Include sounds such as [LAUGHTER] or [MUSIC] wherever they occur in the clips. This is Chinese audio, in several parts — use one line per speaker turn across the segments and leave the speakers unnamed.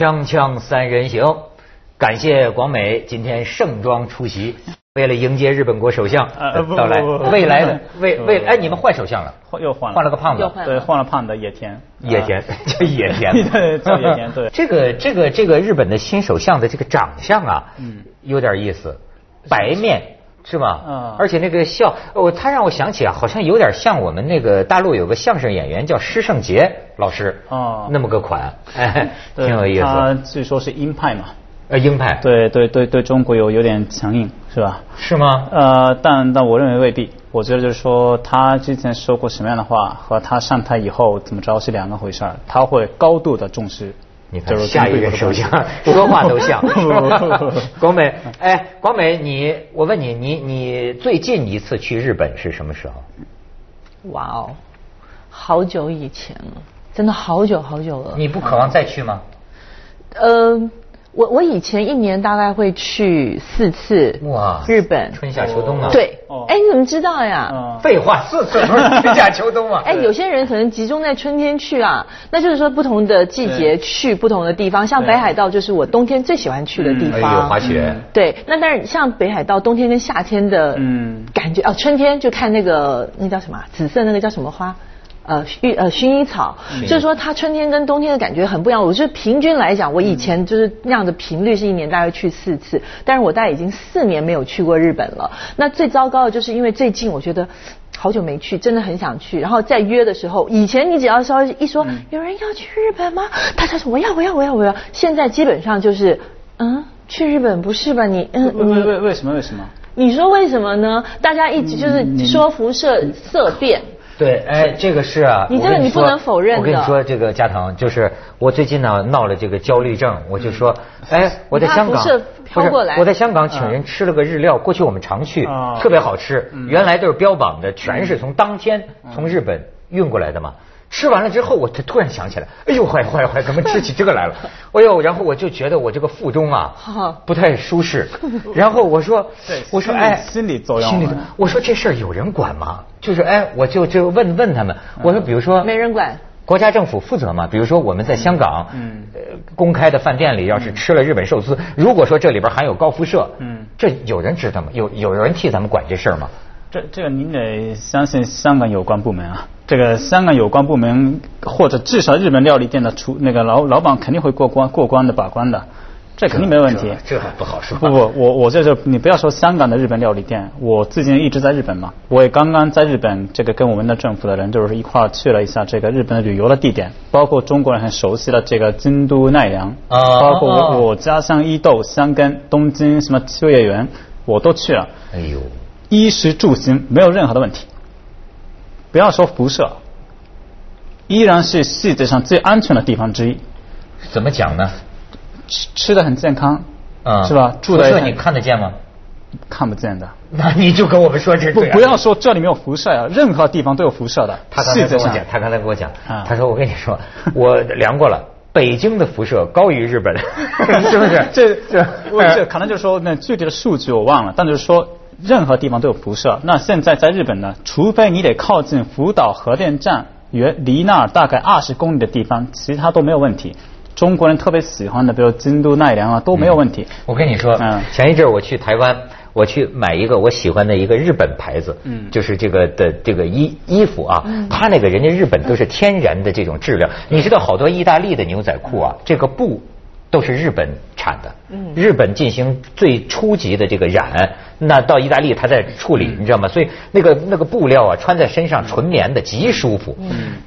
锵锵三人行，感谢广美今天盛装出席，为了迎接日本国首相
呃
到来未来的 [LAUGHS] 未
不
未哎，你们换首相了，
换又换了，
换了个胖子。
又，换
对，换了胖子野田，
野田
啊 [LAUGHS]
叫野田，[LAUGHS]
对叫野田对。
这个这个这个日本的新首相的这个长相啊，
嗯。
有点意思，白面是吧？
嗯
而且那个笑，哦，他让我想起啊，好像有点像我们那个大陆有个相声演员叫施圣杰老师，
哦
那么个款，哎，
对
挺有意思
他
思。
据说是鹰派嘛，
呃，鹰派，
对对对对，中国有有点强硬，是吧？
是吗？
呃，但但我认为未必。我觉得就是说，他之前说过什么样的话，和他上台以后怎么着是两个回事儿。他会高度的重视，
你看
就是
下一任首相说话都像，是吧？广美，哎，广美，你，我问你，你你最近一次去日本是什么时候？
哇哦，好久以前了，真的好久好久了。
你不渴望再去吗？
呃，我我以前一年大概会去四次
哇
日本。
春夏秋冬啊？
对
哦，
哎，你怎么知道呀？
嗯，
废话，四次不是春夏秋冬啊？[LAUGHS]
哎，有些人可能集中在春天去啊，那就是说不同的季节去不同的地方，像北海道就是我冬天最喜欢去的地
哎呦，
方。
滑雪，
对，那但是像北海道冬天跟夏天的
嗯
感觉、哦，春天就看那个那叫什么啊紫色那个叫什么花？呃，薰呃薰衣草，就是说它春天跟冬天的感觉很不一样。我是平均来讲，我以前就是那样的频率是一年大概去四次，但是我大概已经四年没有去过日本了。那最糟糕的就是因为最近我觉得。好久没去，真的很想去。然后再约的时候，以前你只要稍微一说、有人要去日本吗？大家说我要我要我要我要。现在基本上就是，嗯，去日本不是吧？你嗯
为
你
为为为什么为什么？
你说为什么呢？大家一直就是说辐射色变，
对，哎，这个是啊，
你这个
我跟
你不能否认的
我跟你说，这个加藤，就是我最近呢闹了这个焦虑症，我就说，哎，我在香港不是我在香港请人吃了个日料，过去我们常去
啊，
特别好吃，原来都是标榜的，全是从当天从日本运过来的嘛。吃完了之后，我突突然想起来，哎呦，坏坏坏，怎么吃起这个来了？哎呦，然后我就觉得我这个腹中啊不太舒适。然后我说 [LAUGHS]
对，
我说哎，
心里作用
心理
啊
我说这事儿有人管吗？就是哎，我就就问问他们，我说比如说
没人管。
国家政府负责吗？比如说我们在香港，
嗯
呃，公开的饭店里要是吃了日本寿司，如果说这里边含有高辐射，
嗯
这有人知道吗？有有人替咱们管这事儿吗？
这这个您得相信香港有关部门啊，这个香港有关部门或者至少日本料理店的厨那个老老板肯定会过关过关的把关的，这肯定没问题。
这这还不好说。
不不，我我这就你不要说香港的日本料理店，我最近一直在日本嘛，我也刚刚在日本这个跟我们的政府的人就是一块儿去了一下这个日本的旅游的地点，包括中国人很熟悉的这个京都奈良，
啊
包括我我家乡伊豆、箱根、东京什么秋叶原，我都去了。
哎呦，
衣食住行没有任何的问题，不要说辐射，依然是世界上最安全的地方之一，
怎么讲呢？
吃吃的很健康，
啊，
是吧？住的也很
辐射你看得见吗？
看不见的。
那你就跟我们说这
不不要说这里面有辐射啊、任何地方都有辐射的。
他刚才跟我讲，他刚才跟我讲，
啊
他说我跟你说，[LAUGHS] 我量过了，北京的辐射高于日本，[LAUGHS] 是不是？
这
这 [LAUGHS]
我这可能就是说那具体的数据我忘了，但就是说任何地方都有辐射。那现在在日本呢，除非你得靠近福岛核电站，远离那儿大概二十公里的地方，其他都没有问题。中国人特别喜欢的，比如京都、奈良啊，都没有问题。
我跟你说，
嗯
前一阵儿我去台湾，我去买一个我喜欢的一个日本牌子，
嗯
就是这个的这个衣衣服啊，它那个人家日本都是天然的这种质量，你知道好多意大利的牛仔裤啊，这个布。都是日本产的，日本进行最初级的这个染，那到意大利它在处理，你知道吗？所以那个那个布料啊，穿在身上纯棉的，极舒服。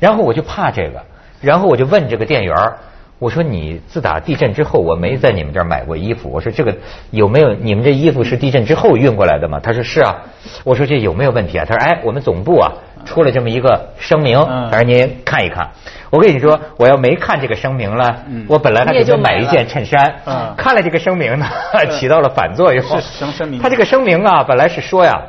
然后我就怕这个，然后我就问这个店员儿我说你自打地震之后，我没在你们这儿买过衣服。我说这个有没有你们这衣服是地震之后运过来的吗？他说是啊。我说这有没有问题啊？他说哎，我们总部啊出了这么一个声明，
嗯
他说您看一看。我跟你说，我要没看这个声明了，我本来还准备买一件衬衫，
嗯
看了这个声明呢，[LAUGHS] 起到了反作用。
是什么声明
他这个声明啊，本来是说呀，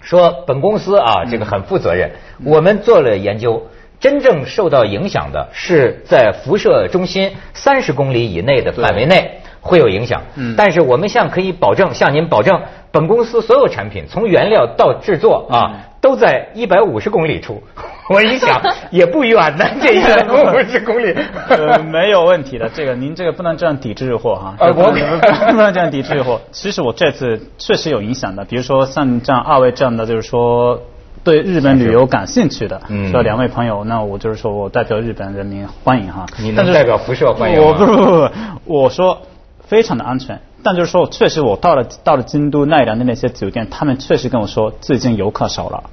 说本公司啊，这个很负责任，我们做了研究。真正受到影响的是在辐射中心三十公里以内的范围内会有影响。嗯，但是我们向可以保证，向您保证，本公司所有产品从原料到制作啊，都在一百五十公里处。[LAUGHS] 我一想也不远呢，[LAUGHS] 这一百五十公里，
呃，没有问题的。这个您这个不能这样抵制日货哈。呃，我 [LAUGHS] 不能这样抵制日货。其实我这次确实有影响的，比如说像这样二位这样的，就是说。对日本旅游感兴趣的，这两位朋友，那我就是说我代表日本人民欢迎哈。
你能代表辐射欢迎
我不不不不，我说非常的安全。但就是说，确实我到了到了京都奈良的那些酒店，他们确实跟我说，最近游客少了，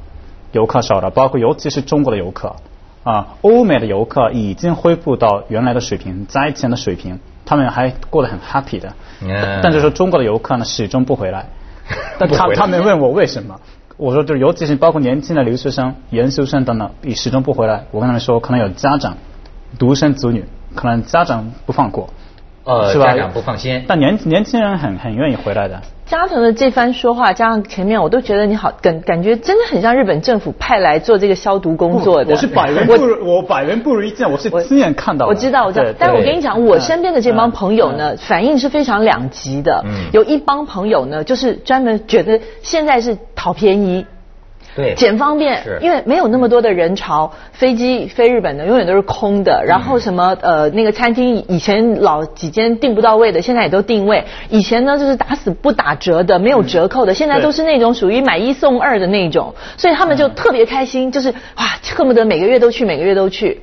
游客少了，包括尤其是中国的游客啊，欧美的游客已经恢复到原来的水平，灾前的水平，他们还过得很 happy 的。但就是说，中国的游客呢，始终不回来。但他他们问我为什么？我说，就是尤其是包括年轻的留学生、研究生等等，也始终不回来。我跟他们说，可能有家长独生子女，可能家长不放过，
呃，是吧？家长不放心。
但年年轻人很很愿意回来的。
加藤的这番说话，加上前面，我都觉得你好感感觉真的很像日本政府派来做这个消毒工作的。
我是百人不如我百人不如一见，我是亲眼看到。
我知道，我知道。但是我跟你讲，我身边的这帮朋友呢，反应是非常两极的。嗯有一帮朋友呢，就是专门觉得现在是讨便宜。
对，
捡方便，因为没有那么多的人潮，飞机飞日本的永远都是空的。然后什么呃，那个餐厅以前老几间订不到位的，现在也都定位。以前呢就是打死不打折的，没有折扣的，现在都是那种属于买一送二的那种。所以他们就特别开心，就是哇，恨不得每个月都去，每个月都去。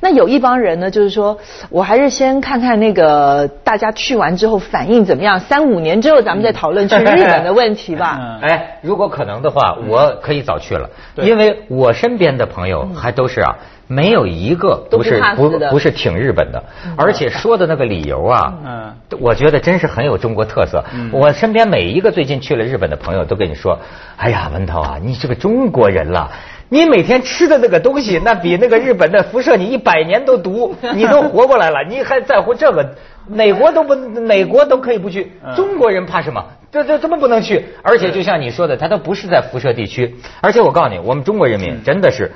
那有一帮人呢，就是说我还是先看看那个大家去完之后反应怎么样，三五年之后咱们再讨论去日本的问题吧。
哎，如果可能的话，我可以早去了，因为我身边的朋友还都是啊，没有一个不是不不是挺日本的，而且说的那个理由啊，嗯，我觉得真是很有中国特色。我身边每一个最近去了日本的朋友都跟你说，哎呀，文涛啊，你是个中国人了。你每天吃的那个东西，[LAUGHS] 那比那个日本的辐射你一百年都毒，[LAUGHS] 你都活过来了，你还在乎这个？美国都不，美国都可以不去，中国人怕什么？这这怎么不能去？而且就像你说的，他都不是在辐射地区。而且我告诉你，我们中国人民真的是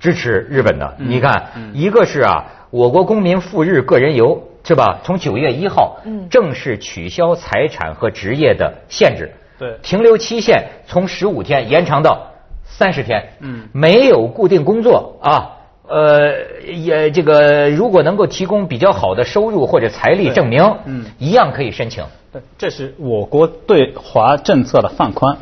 支持日本的。你看，一个是啊，我国公民赴日个人游是吧？从九月一号正式取消财产和职业的限制，
对，
停留期限从十五天延长到。三十天，嗯，没有固定工作啊，呃，也这个如果能够提供比较好的收入或者财力证明，嗯，一样可以申请。
这是我国对华政策的放宽，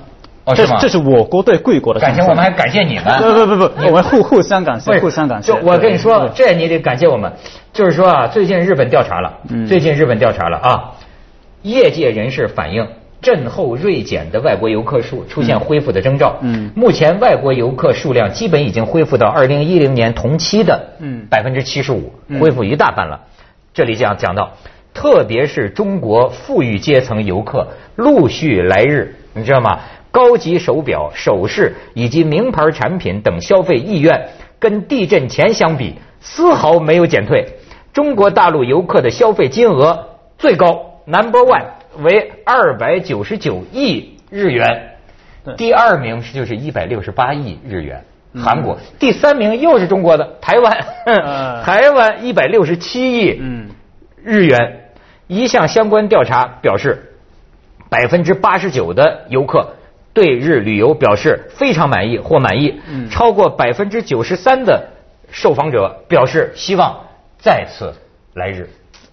哦，是吗？
这是我国对贵国的。
感谢我们，还感谢你们。[LAUGHS]
不不不不，我们互互相感谢，互相感谢。
就我跟你说，这你得感谢我们。就是说啊，最近日本调查了，最近日本调查了啊，业界人士反映。震后锐减的外国游客数出现恢复的征兆。嗯，目前外国游客数量基本已经恢复到二零一零年同期的百分之七十五，恢复一大半了。这里讲讲到，特别是中国富裕阶层游客陆续来日，你知道吗？高级手表、首饰以及名牌产品等消费意愿，跟地震前相比丝毫没有减退。中国大陆游客的消费金额最高，Number One。为二百九十九亿日元，第二名是就是一百六十八亿日元，韩国。第三名又是中国的台湾，[LAUGHS] 台湾一百六十七亿日元。一项相关调查表示，百分之八十九的游客对日旅游表示非常满意或满意，超过百分之九十三的受访者表示希望再次来日。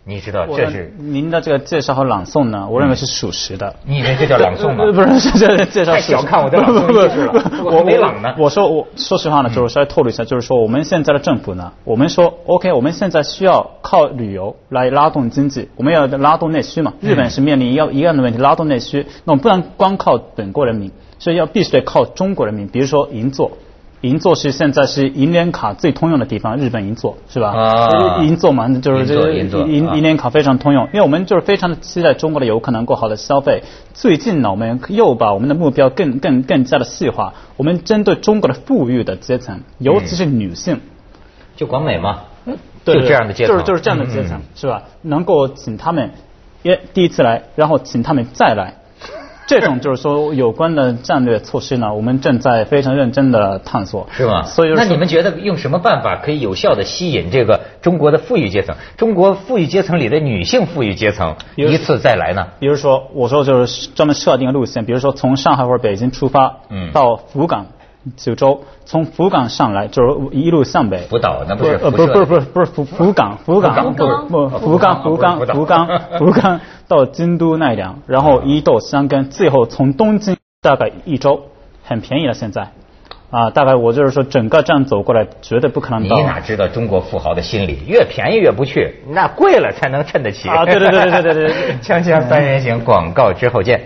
你知道这是
您的这个介绍和朗诵呢？我认为是属实的。
你以为这叫朗诵吗？[LAUGHS]
不是，这介绍。
太小看我的朗诵意识了。我没朗呢。
我说，我说实话呢，就是稍微透露一下，就是说我们现在的政府呢，我们说 OK，我们现在需要靠旅游来拉动经济，我们要拉动内需嘛。日本是面临一样一样的问题，拉动内需，那我们不能光靠本国人民，所以要必须得靠中国人民，比如说银座。银座是现在是银联卡最通用的地方，日本银座是吧？啊，银座嘛，就是这个银银联卡非常通用，因为我们就是非常的期待中国的游客能够好的消费。最近呢，我们又把我们的目标更更更加的细化，我们针对中国的富裕的阶层，尤其是女性，
就广美嘛，就这样的阶
层，就是就是这样的阶层，是吧？能够请他们，耶第一次来，然后请他们再来。这种就是说有关的战略措施呢，我们正在非常认真的探索。
是吗？
所以就是
那你们觉得用什么办法可以有效的吸引这个中国的富裕阶层？中国富裕阶层里的女性富裕阶层一次再来呢？
比如说，我说就是专门设定路线，比如说从上海或者北京出发，
嗯
到福冈、九州从福冈上来，就是一路向北。
福岛那不是。
不不不是不是福福冈。福冈。
不
不
福
冈福冈
福
冈福冈。到京都奈良，然后一到香根，最后从东京大概一周，很便宜了现在。啊，大概我就是说整个这样走过来绝对不可能到。
你哪知道中国富豪的心理？越便宜越不去，那贵了才能衬得起。
啊对对对对对对对，
锵锵三人行广告之后见。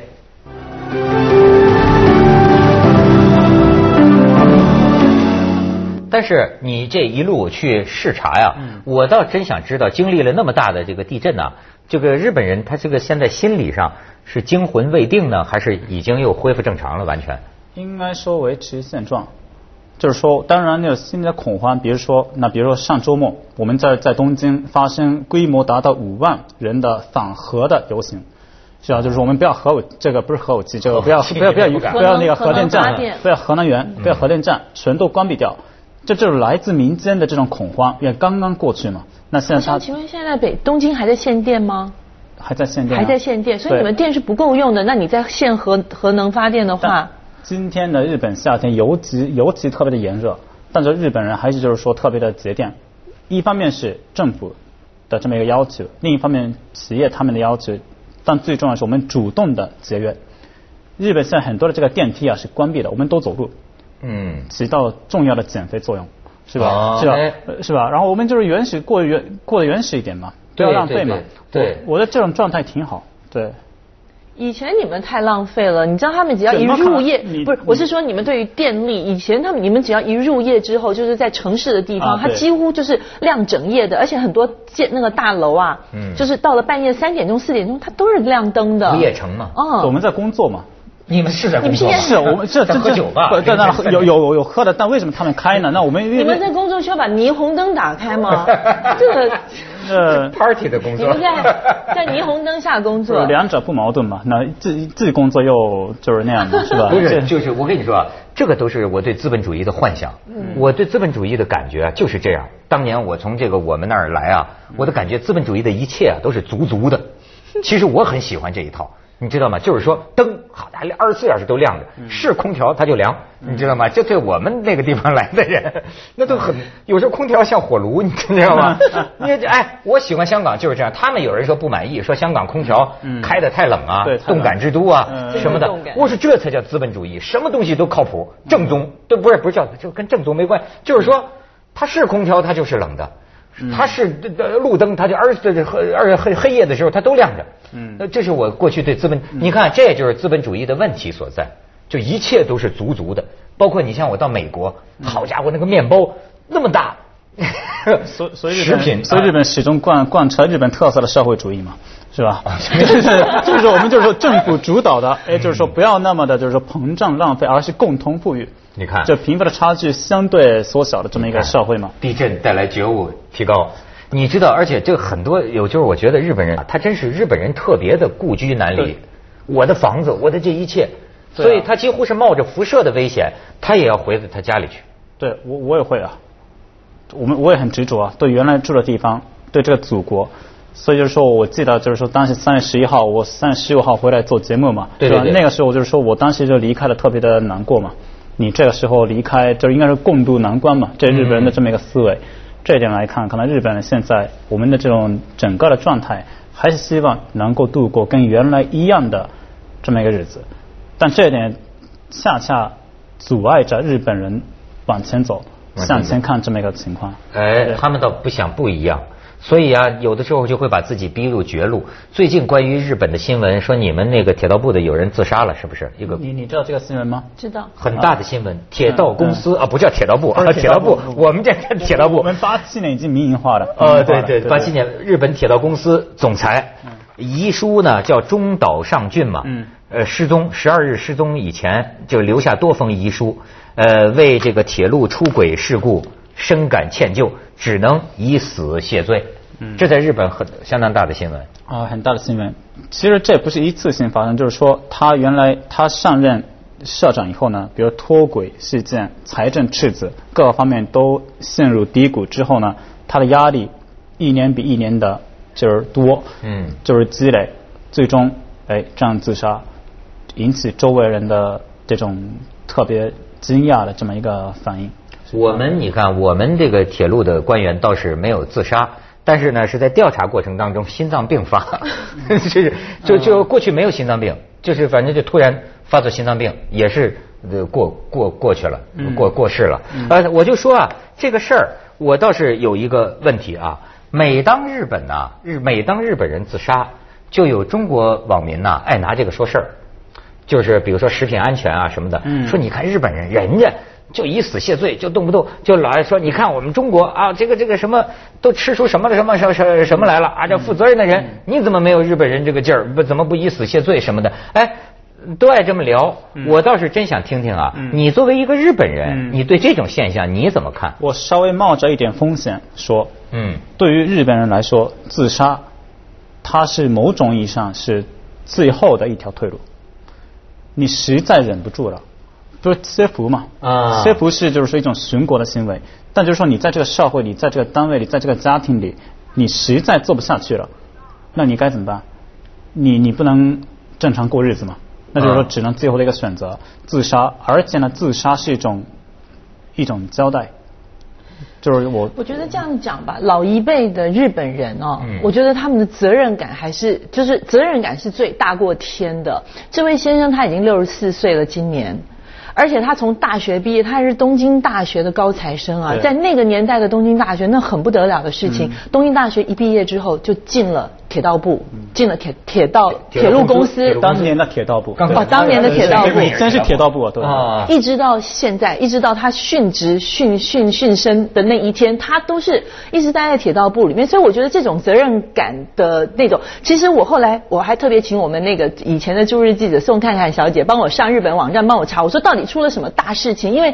但是你这一路去视察呀，我倒真想知道，经历了那么大的这个地震呐、这个日本人他这个现在心理上是惊魂未定呢，还是已经又恢复正常了？完全？
应该说维持现状，就是说，当然那个心里的恐慌，比如说，那比如说上周末我们在在东京发生规模达到五万人的反核的游行，是啊，就是说我们不要核武，这个不是核武器，这个不要不要不要
你不
要那个核电站不要核能源，不要核电站，全都关闭掉。这就是来自民间的这种恐慌，因为刚刚过去嘛。那现在
他请问，现在北东京还在限电吗？
还在限电啊，
还在限电，所以你们电是不够用的。那你在限核核能发电的话，
今天的日本夏天尤其尤其特别的炎热，但是日本人还是就是说特别的节电。一方面是政府的这么一个要求，另一方面企业他们的要求，但最重要的是我们主动的节约。日本现在很多的这个电梯啊是关闭的，我们都走路，
嗯，
起到重要的减肥作用，是吧？
哦
是吧是吧？然后我们就是原始过原过得原始一点嘛，不要浪费嘛。
对
我我觉得这种状态挺好，对。
以前你们太浪费了。你知道他们只要一入夜，不是，我是说你们对于电力，以前他们你们只要一入夜之后，就是在城市的地方，它几乎就是亮整夜的，而且很多建那个大楼啊，
嗯
就是到了半夜三点钟、四点钟，它都是亮灯的。
不夜城嘛。
嗯，
我们在工作嘛，
你们是在工作
是我们 [LAUGHS] 这
在
这这
喝酒吧
不在那
凌 [LAUGHS] 晨
有有有有喝的，但为什么他们开呢？那我们
你们在工作需要把霓虹灯打开吗？[LAUGHS] 这个
呃
party 的工作。
你们在在霓虹灯下工作，
两者不矛盾嘛？那自己自己工作又就是那样的，是吧？
不是，就是我跟你说啊，这个都是我对资本主义的幻想。我对资本主义的感觉啊，就是这样。当年我从这个我们那儿来啊，我的感觉资本主义的一切啊都是足足的。其实我很喜欢这一套。你知道吗？就是说灯好，大二十四小时都亮着，是空调它就凉，你知道吗？这对我们那个地方来的人，[LAUGHS] 那都很有时候空调像火炉，你知道吗？[LAUGHS] 你哎，我喜欢香港就是这样。他们有人说不满意，说香港空调开的太冷啊动感之都啊
嗯
什么的。我说这才叫资本主义，什么东西都靠谱，正宗。对，不是不是叫就跟正宗没关系，就是说它是空调，它就是冷的。它是这这路灯，它就而这这黑而且黑黑夜的时候它都亮着。
嗯。
那这是我过去对资本，你看这也就是资本主义的问题所在，就一切都是足足的，包括你像我到美国，好家伙那个面包那么大，
所所以日
食品
本，所以日本始终贯贯彻日本特色的社会主义嘛，是吧？
啊 [LAUGHS]
就是就是我们就是说政府主导的，哎，就是说不要那么的就是说膨胀浪费，而是共同富裕。
你看
就贫富的差距相对缩小的这么一个社会嘛。
地震带来觉悟提高。你知道，而且这个很多有，就是我觉得日本人啊，他真是日本人特别的故居难离。我的房子，我的这一切，
啊
所以他几乎是冒着辐射的危险，他也要回到他家里去。
对我我也会啊，我们我也很执着啊，对原来住的地方，对这个祖国。所以就是说，我记得就是说，当时三月十一号，我三月十五号回来做节目嘛，
对吧
那个时候就是说我当时就离开了特别的难过嘛。你这个时候离开，就应该是共度难关嘛，这是日本人的这么一个思维。这一点来看，可能日本人现在我们的这种整个的状态，还是希望能够度过跟原来一样的这么一个日子。但这一点恰恰阻碍着日本人往前走、
往前走
向前看这么一个情况。
哎，他们倒不想不一样，所以啊，有的时候就会把自己逼入绝路。最近关于日本的新闻说，你们那个铁道部的有人自杀了，是不是？一个
你你知道这个新闻吗？
知道。
很大的新闻，铁道公司啊，不叫铁道部 [LAUGHS] 啊，铁道部，[LAUGHS] 我们这铁道部
我。们八七年已经民营化了。
呃，对对，八七年日本铁道公司总裁遗书呢叫中岛尚俊嘛，
嗯
呃失踪十二日失踪以前就留下多封遗书，呃为这个铁路出轨事故深感歉疚，只能以死谢罪。嗯这在日本很相当大的新闻。
啊，很大的新闻。其实这不是一次性发生，就是说他原来他上任社长以后呢，比如脱轨事件、财政赤字各个方面都陷入低谷之后呢，他的压力一年比一年的就是多，
嗯
就是积累，最终哎这样自杀，引起周围人的这种特别惊讶的这么一个反应。
我们你看，我们这个铁路的官员倒是没有自杀，但是呢是在调查过程当中心脏病发，[LAUGHS] 就是就就过去没有心脏病，就是反正就突然发作心脏病，也是呃过过过去了，过过世了。呃，我就说啊，这个事儿我倒是有一个问题啊，每当日本呐、日每当日本人自杀，就有中国网民呐、爱拿这个说事儿。就是比如说食品安全啊什么的，
嗯
说你看日本人，人家就以死谢罪，就动不动就老爱说，你看我们中国啊，这个这个什么都吃出什么什么什么什么什么来了啊，这负责任的人，你怎么没有日本人这个劲儿？不怎么不以死谢罪什么的？哎。都爱这么聊，我倒是真想听听啊！
嗯
你作为一个日本人，
嗯
你对这种现象你怎么看？
我稍微冒着一点风险说，
嗯
对于日本人来说，自杀，它是某种意义上是最后的一条退路。你实在忍不住了，不是切腹嘛？
啊
切腹是就是说一种寻国的行为，但就是说你在这个社会里，在这个单位里，在这个家庭里，你实在做不下去了，那你该怎么办？你你不能正常过日子嘛？那就是说
啊
只能最后的一个选择自杀，而且呢，自杀是一种一种交代，就是我
我觉得这样讲吧，老一辈的日本人哦，
嗯
我觉得他们的责任感还是就是责任感是最大过天的。这位先生他已经六十四岁了，今年。而且他从大学毕业，他还是东京大学的高材生啊，在那个年代的东京大学，那很不得了的事情。东京大学一毕业之后，就进了铁道部，进了铁铁道铁路公司。
当年的铁道部，
刚
哦当年的铁道部。
你真是铁道部啊，对。
啊，
一直到现在，一直到他殉职殉殉殉身的那一天，他都是一直待在铁道部里面。所以我觉得这种责任感的那种，其实我后来我还特别请我们那个以前的驻日记者宋看看小姐帮我上日本网站帮我查，我说到底出了什么大事情？因为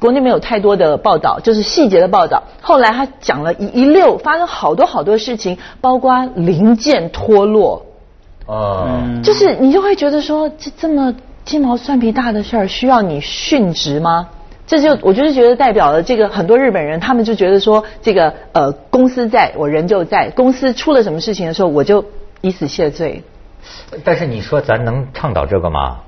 国内没有太多的报道，就是细节的报道。后来他讲了一一溜，发生好多好多事情，包括零件脱落。
哦，
嗯
就是你就会觉得说，这这么鸡毛蒜皮大的事儿，需要你殉职吗？这就我就是觉得代表了这个很多日本人，他们就觉得说，这个呃公司在我人就在，公司出了什么事情的时候，我就以死谢罪。
但是你说咱能倡导这个吗？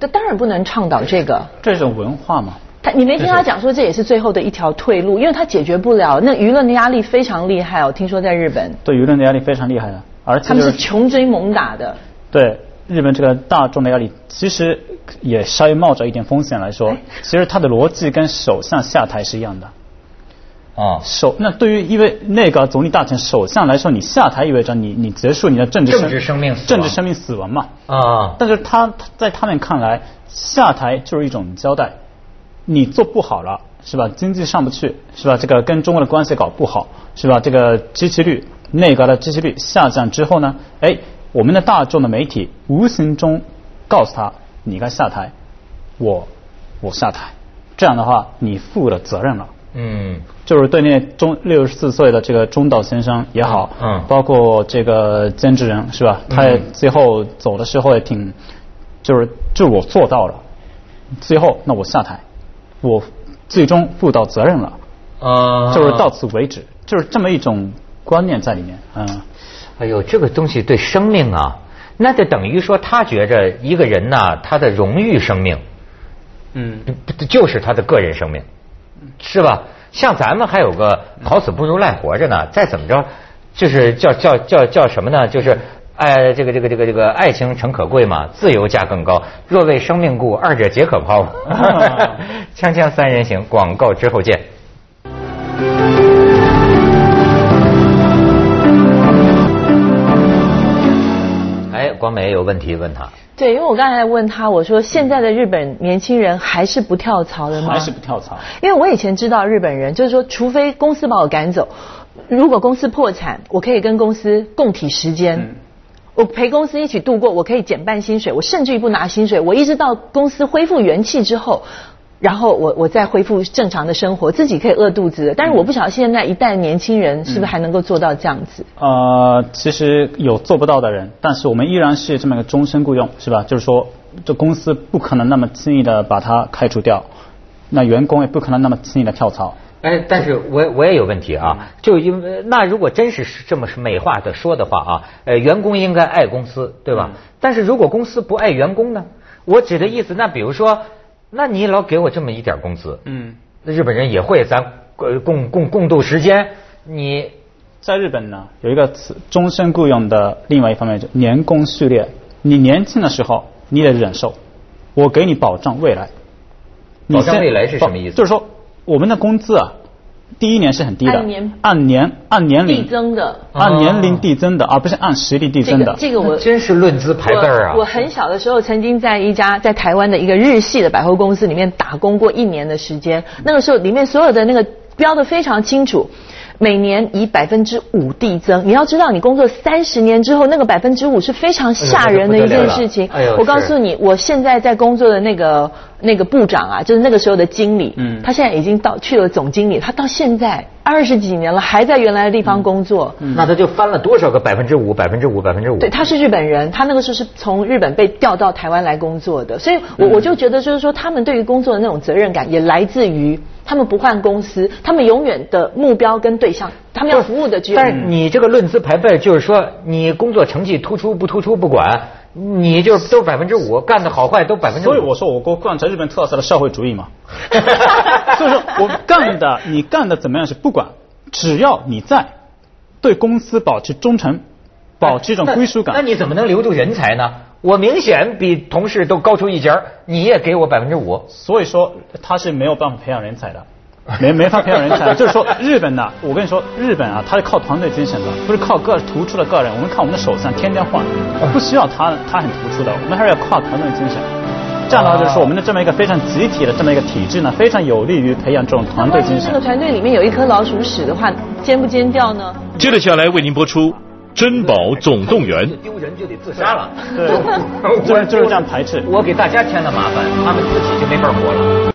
这当然不能倡导这个。
这种文化嘛，
他你没听他讲说这也是最后的一条退路，因为他解决不了，那舆论的压力非常厉害哦。听说在日本，
对舆论的压力非常厉害的，而且
他们
是是
穷追猛打的。
对日本这个大众的压力，其实也稍微冒着一点风险来说，其实他的逻辑跟首相下台是一样的。
啊，
首那对于因为内阁总理大臣首相来说，你下台意味着你你结束你的政治
政治生命
政治生命死亡嘛。
啊，
但是他在他们看来，下台就是一种交代，你做不好了是吧？经济上不去是吧？这个跟中国的关系搞不好是吧？这个支持率内阁的支持率下降之后呢，哎，我们的大众的媒体无形中告诉他你该下台，我我下台，这样的话你负了责任了。
嗯
就是对那中六十四岁的这个中岛先生也好，
嗯
包括这个监制人是吧？他也最后走的时候也挺，就是就我做到了，最后那我下台，我最终负到责任了，
啊，
就是到此为止，就是这么一种观念在里面，嗯。
哎呦，这个东西对生命啊，那就等于说他觉着一个人呐、他的荣誉生命，
嗯
不不就是他的个人生命，是吧？像咱们还有个好死不如赖活着呢，再怎么着，就是叫叫叫叫什么呢？就是。哎，这个这个这个这个爱情诚可贵嘛，自由价更高。若为生命故，二者皆可抛。锵锵三人行，广告之后见。哎，光美有问题问他。
对，因为我刚才问他，我说现在的日本年轻人还是不跳槽的吗？
还是不跳槽？
因为我以前知道日本人就是说，除非公司把我赶走，如果公司破产，我可以跟公司共体时间。我陪公司一起度过，我可以减半薪水，我甚至于不拿薪水。我一直到公司恢复元气之后，然后我我再恢复正常的生活，自己可以饿肚子。但是我不晓得现在一代年轻人是不是还能够做到这样子。
呃，其实有做不到的人，但是我们依然是这么一个终身雇佣，是吧？就是说，这公司不可能那么轻易的把他开除掉，那员工也不可能那么轻易的跳槽。
哎，但是我我也有问题啊，就因为那如果真是这么美化的说的话啊，呃，员工应该爱公司，对吧？但是如果公司不爱员工呢？我指的意思，那比如说，那你老给我这么一点工资，嗯，那日本人也会咱呃共共共度时间，你
在日本呢有一个词，终身雇佣的另外一方面就年功序列，你年轻的时候你得忍受，我给你保障未来。
保障未来是什么意思？
就是说。我们的工资啊，第一年是很低的，按年按年按年龄
递增的，
按年龄递增的，而不是按实力递增的。
这个我
真是论资排辈啊！
我很小的时候曾经在一家在台湾的一个日系的百货公司里面打工过一年的时间，那个时候里面所有的那个标的非常清楚。每年以百分之五递增，你要知道，你工作三十年之后，那个百分之五是非常吓人的一件事情。我告诉你，我现在在工作的那个那个部长啊，就是那个时候的经理，嗯，他现在已经到去了总经理，他到现在二十几年了，还在原来的地方工作。
嗯那他就翻了多少个百分之五、百分之五、百分之五？
对，他是日本人，他那个时候是从日本被调到台湾来工作的，所以我我就觉得，就是说，他们对于工作的那种责任感，也来自于。他们不换公司，他们永远的目标跟对象，他们要服务的只有。
但是你这个论资排辈，就是说你工作成绩突出不突出不管，你就都百分之五，干的好坏都百分之五。
所以我说我过贯彻日本特色的社会主义嘛。所以说我干的你干的怎么样是不管，只要你在，对公司保持忠诚，保持一种归属感。
那你怎么能留住人才呢？我明显比同事都高出一截你也给我百分之五，
所以说他是没有办法培养人才的，[LAUGHS] 没没法培养人才。就是说日本呢，我跟你说日本啊，他是靠团队精神的，不是靠个突出的个人。我们看我们的首相天天换，不需要他他很突出的，我们还是要靠团队精神。这样的话就是说我们的这么一个非常集体的这么一个体制呢，非常有利于培养这种团队精神。
这个团队里面有一颗老鼠屎的话，尖不尖掉呢？
接着下来为您播出。珍宝总动员，
丢人就得自杀了，[LAUGHS]
对，就是就是这样排斥。
我给大家添了麻烦，他们自己就没法活了。